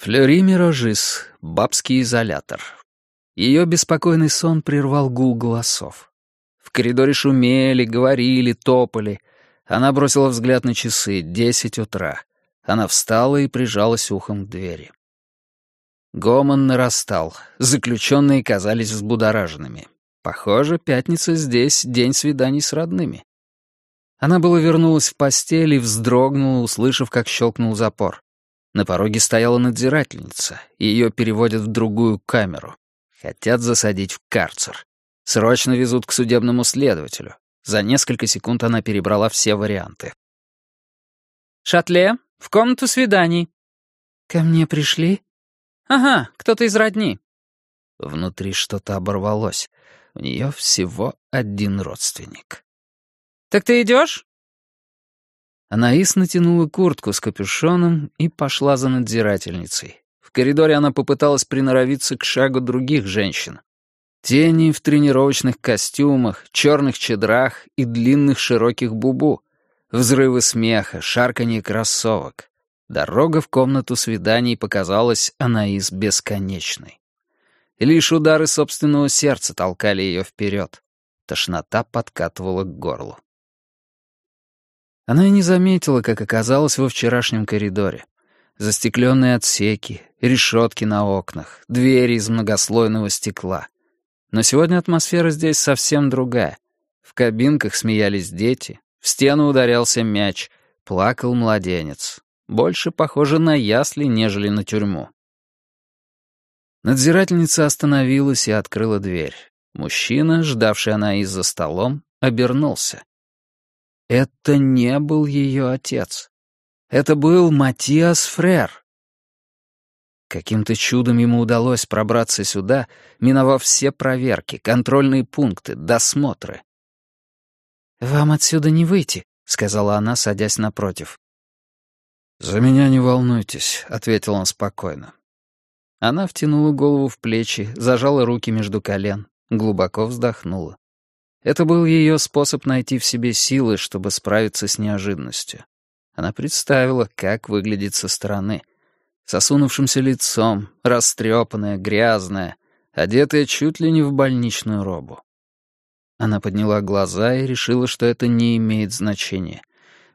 Флёри Мирожис, бабский изолятор. Ее беспокойный сон прервал гул голосов. В коридоре шумели, говорили, топали. Она бросила взгляд на часы, десять утра. Она встала и прижалась ухом к двери. Гомон нарастал, заключенные казались взбудораженными. Похоже, пятница здесь — день свиданий с родными. Она было вернулась в постель и вздрогнула, услышав, как щелкнул запор. На пороге стояла надзирательница, ее переводят в другую камеру. Хотят засадить в карцер. Срочно везут к судебному следователю. За несколько секунд она перебрала все варианты. «Шатле, в комнату свиданий». «Ко мне пришли?» «Ага, кто-то из родни». Внутри что-то оборвалось. У нее всего один родственник. «Так ты идешь?» Анаис натянула куртку с капюшоном и пошла за надзирательницей. В коридоре она попыталась приноровиться к шагу других женщин. Тени в тренировочных костюмах, черных чедрах и длинных широких бубу. Взрывы смеха, шарканье кроссовок. Дорога в комнату свиданий показалась Анаис бесконечной. лишь удары собственного сердца толкали ее вперед. Тошнота подкатывала к горлу. Она и не заметила, как оказалась во вчерашнем коридоре. Застекленные отсеки, решетки на окнах, двери из многослойного стекла. Но сегодня атмосфера здесь совсем другая. В кабинках смеялись дети, в стену ударялся мяч, плакал младенец. Больше похоже на ясли, нежели на тюрьму. Надзирательница остановилась и открыла дверь. Мужчина, ждавший она из-за столом, обернулся. Это не был ее отец. Это был Матиас Фрер. Каким-то чудом ему удалось пробраться сюда, миновав все проверки, контрольные пункты, досмотры. «Вам отсюда не выйти», — сказала она, садясь напротив. «За меня не волнуйтесь», — ответил он спокойно. Она втянула голову в плечи, зажала руки между колен, глубоко вздохнула. Это был ее способ найти в себе силы, чтобы справиться с неожиданностью. Она представила, как выглядит со стороны. С осунувшимся лицом, растрепанная, грязная, одетая чуть ли не в больничную робу. Она подняла глаза и решила, что это не имеет значения.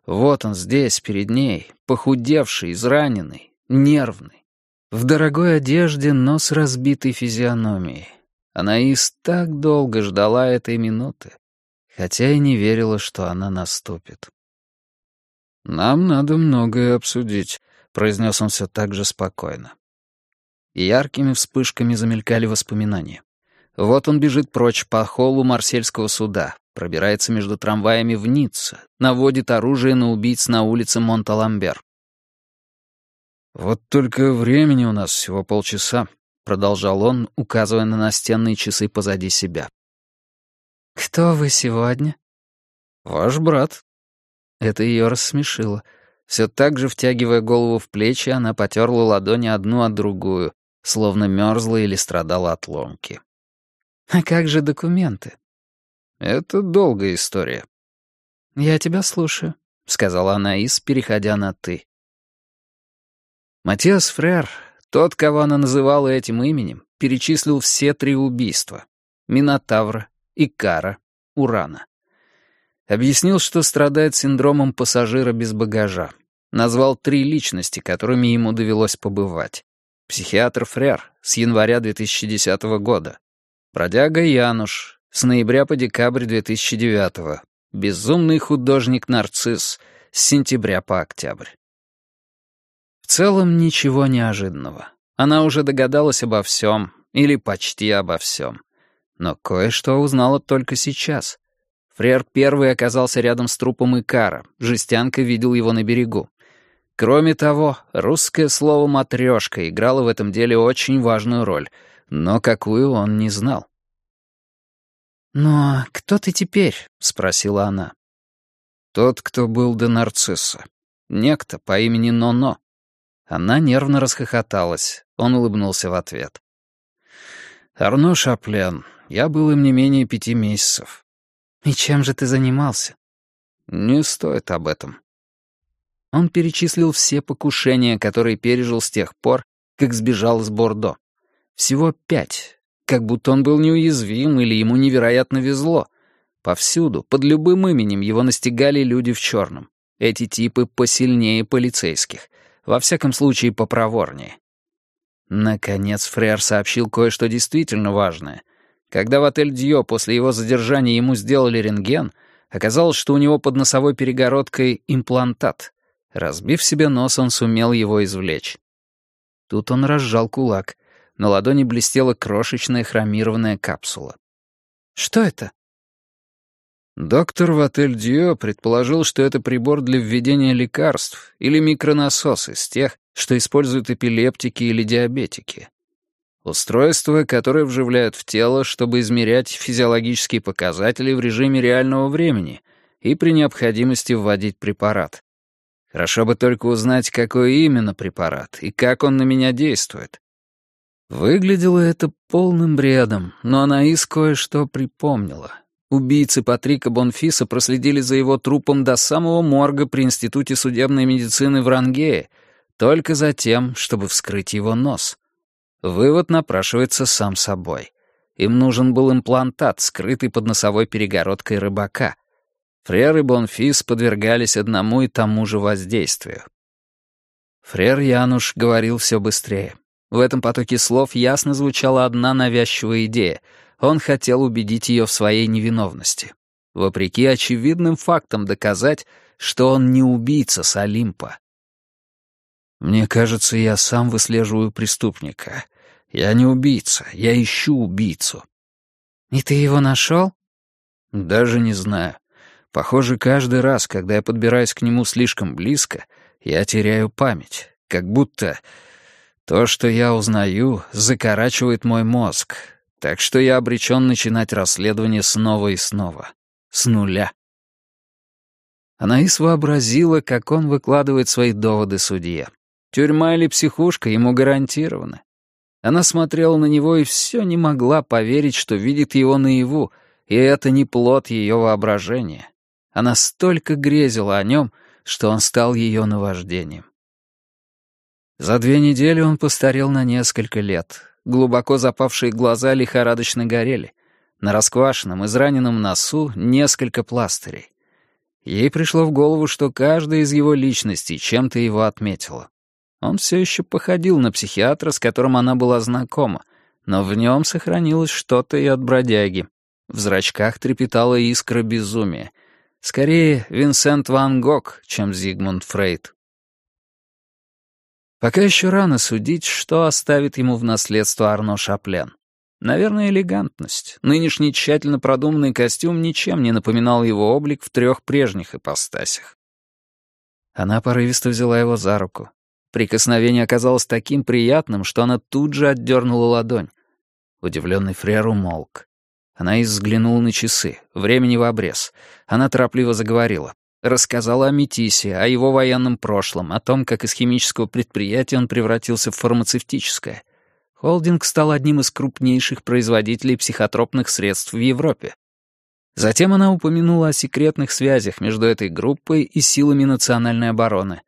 Вот он здесь, перед ней, похудевший, израненный, нервный. В дорогой одежде, но с разбитой физиономией. Анаис так долго ждала этой минуты, хотя и не верила, что она наступит. «Нам надо многое обсудить», — произнес он все так же спокойно. Яркими вспышками замелькали воспоминания. Вот он бежит прочь по холлу Марсельского суда, пробирается между трамваями в Ницце, наводит оружие на убийц на улице Монталамбер. «Вот только времени у нас всего полчаса», продолжал он, указывая на настенные часы позади себя. «Кто вы сегодня?» «Ваш брат». Это ее рассмешило. Все так же, втягивая голову в плечи, она потерла ладони одну от другую, словно мерзла или страдала от ломки. «А как же документы?» «Это долгая история». «Я тебя слушаю», — сказала Анаис, переходя на «ты». Матиас Фрер тот, кого она называла этим именем, перечислил все три убийства — Минотавра, Икара, Урана. Объяснил, что страдает синдромом пассажира без багажа. Назвал три личности, которыми ему довелось побывать. Психиатр Фрер с января 2010 года. Бродяга Януш с ноября по декабрь 2009. Безумный художник Нарцисс с сентября по октябрь. В целом ничего неожиданного. Она уже догадалась обо всем, или почти обо всем. Но кое-что узнала только сейчас. Фрер первый оказался рядом с трупом Икара, жестянка видел его на берегу. Кроме того, русское слово «матрешка» играло в этом деле очень важную роль, но какую он не знал. «Ну а кто ты теперь?» — спросила она. «Тот, кто был до нарцисса. Некто по имени Ноно. Она нервно расхохоталась. Он улыбнулся в ответ. «Арно Шаплен. Я был им не менее пяти месяцев». «И чем же ты занимался?» «Не стоит об этом». Он перечислил все покушения, которые пережил с тех пор, как сбежал из Бордо. Всего пять, как будто он был неуязвим или ему невероятно везло. Повсюду, под любым именем его настигали люди в черном. Эти типы посильнее полицейских, во всяком случае попроворнее. Наконец Фрер сообщил кое-что действительно важное. Когда в отель Дьо после его задержания ему сделали рентген, оказалось, что у него под носовой перегородкой имплантат. Разбив себе нос, он сумел его извлечь. Тут он разжал кулак. На ладони блестела крошечная хромированная капсула. «Что это?» Доктор в отель Дио предположил, что это прибор для введения лекарств или микронасос из тех, что используют эпилептики или диабетики. Устройство, которое вживляют в тело, чтобы измерять физиологические показатели в режиме реального времени и при необходимости вводить препарат. Хорошо бы только узнать, какой именно препарат и как он на меня действует. Выглядело это полным бредом, но Анаис кое-что припомнила. Убийцы Патрика Бонфиса проследили за его трупом до самого морга при Институте судебной медицины в Рангее, только за тем, чтобы вскрыть его нос. Вывод напрашивается сам собой. Им нужен был имплантат, скрытый под носовой перегородкой рыбака. Фрер и Бонфис подвергались одному и тому же воздействию. Фрер Януш говорил все быстрее. В этом потоке слов ясно звучала одна навязчивая идея — он хотел убедить ее в своей невиновности. Вопреки очевидным фактам доказать, что он не убийца с Олимпа. «Мне кажется, я сам выслеживаю преступника. Я не убийца, я ищу убийцу». «И ты его нашел?» «Даже не знаю. Похоже, каждый раз, когда я подбираюсь к нему слишком близко, я теряю память. Как будто то, что я узнаю, закорачивает мой мозг, так что я обречен начинать расследование снова и снова. С нуля. Анаис вообразила, как он выкладывает свои доводы судье. Тюрьма или психушка ему гарантированы. Она смотрела на него и все не могла поверить, что видит его наяву, и это не плод ее воображения. Она столько грезила о нем, что он стал ее наваждением. За две недели он постарел на несколько лет, Глубоко запавшие глаза лихорадочно горели. На расквашенном, израненном носу несколько пластырей. Ей пришло в голову, что каждая из его личностей чем-то его отметила. Он все еще походил на психиатра, с которым она была знакома, но в нем сохранилось что-то и от бродяги. В зрачках трепетала искра безумия. Скорее, Винсент Ван Гог, чем Зигмунд Фрейд. Пока еще рано судить, что оставит ему в наследство Арно Шаплен. Наверное, элегантность. Нынешний тщательно продуманный костюм ничем не напоминал его облик в трех прежних ипостасях. Она порывисто взяла его за руку. Прикосновение оказалось таким приятным, что она тут же отдернула ладонь. Удивленный Фрер умолк. Она взглянула на часы. Времени в обрез. Она торопливо заговорила. Рассказала о Метисе, о его военном прошлом, о том, как из химического предприятия он превратился в фармацевтическое. Холдинг стал одним из крупнейших производителей психотропных средств в Европе. Затем она упомянула о секретных связях между этой группой и силами национальной обороны.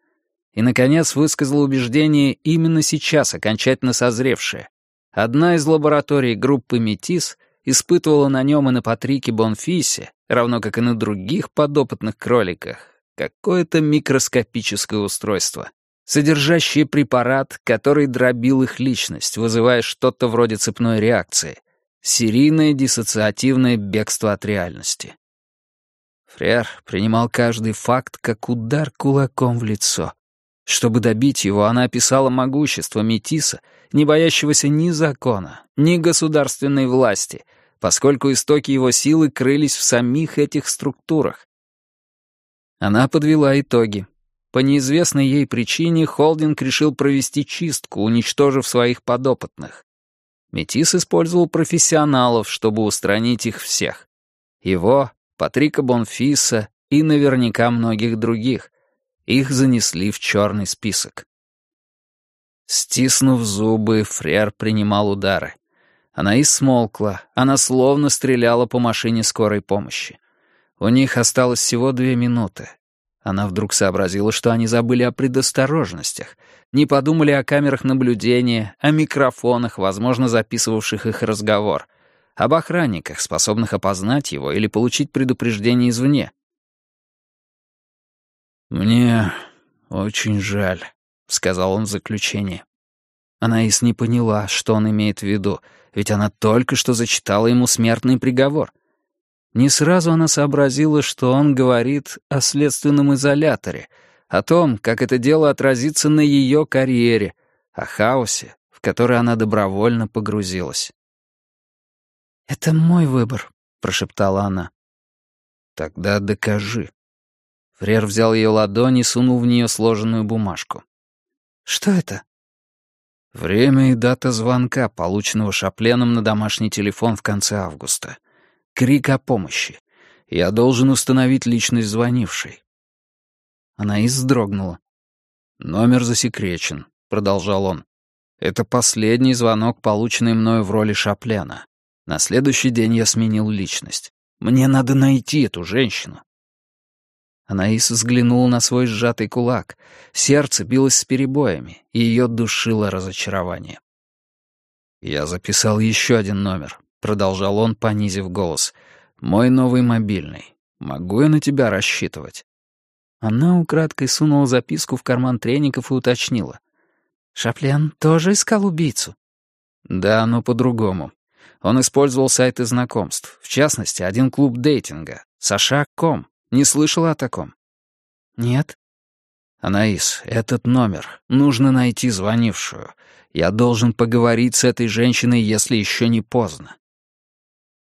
И, наконец, высказала убеждение именно сейчас окончательно созревшее. Одна из лабораторий группы «Метис» испытывала на нем и на Патрике Бонфисе, равно как и на других подопытных кроликах, какое-то микроскопическое устройство, содержащее препарат, который дробил их личность, вызывая что-то вроде цепной реакции, серийное диссоциативное бегство от реальности. Фрер принимал каждый факт как удар кулаком в лицо. Чтобы добить его, она описала могущество Метиса, не боящегося ни закона, ни государственной власти — поскольку истоки его силы крылись в самих этих структурах. Она подвела итоги. По неизвестной ей причине холдинг решил провести чистку, уничтожив своих подопытных. Метис использовал профессионалов, чтобы устранить их всех. Его, Патрика Бонфиса и наверняка многих других. Их занесли в черный список. Стиснув зубы, Фрер принимал удары. Она и смолкла, она словно стреляла по машине скорой помощи. У них осталось всего две минуты. Она вдруг сообразила, что они забыли о предосторожностях, не подумали о камерах наблюдения, о микрофонах, возможно, записывавших их разговор, об охранниках, способных опознать его или получить предупреждение извне. «Мне очень жаль», — сказал он в заключение. Анаис не поняла, что он имеет в виду, ведь она только что зачитала ему смертный приговор. Не сразу она сообразила, что он говорит о следственном изоляторе, о том, как это дело отразится на ее карьере, о хаосе, в который она добровольно погрузилась. «Это мой выбор», — прошептала она. «Тогда докажи». Фрер взял ее ладонь и сунул в нее сложенную бумажку. «Что это?» Время и дата звонка, полученного Шапленом на домашний телефон в конце августа. Крик о помощи. Я должен установить личность звонившей. Она вздрогнула. «Номер засекречен», — продолжал он. «Это последний звонок, полученный мною в роли Шаплена. На следующий день я сменил личность. Мне надо найти эту женщину. Анаис взглянула на свой сжатый кулак. Сердце билось с перебоями, и ее душило разочарование. «Я записал еще один номер», — продолжал он, понизив голос. «Мой новый мобильный. Могу я на тебя рассчитывать?» Она украдкой сунула записку в карман треников и уточнила. «Шаплен тоже искал убийцу?» «Да, но по-другому. Он использовал сайты знакомств, в частности, один клуб дейтинга, Саша.ком. Не слышала о таком?» «Нет». «Анаис, этот номер. Нужно найти звонившую. Я должен поговорить с этой женщиной, если еще не поздно».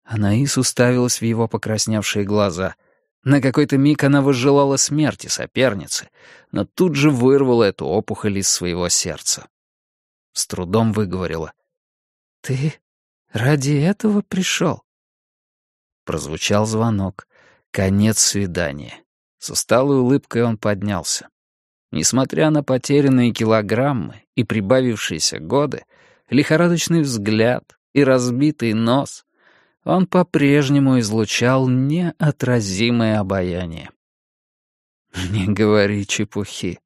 Анаис уставилась в его покрасневшие глаза. На какой-то миг она возжелала смерти соперницы, но тут же вырвала эту опухоль из своего сердца. С трудом выговорила. «Ты ради этого пришел?» Прозвучал звонок. Конец свидания. С усталой улыбкой он поднялся. Несмотря на потерянные килограммы и прибавившиеся годы, лихорадочный взгляд и разбитый нос, он по-прежнему излучал неотразимое обаяние. «Не говори чепухи»,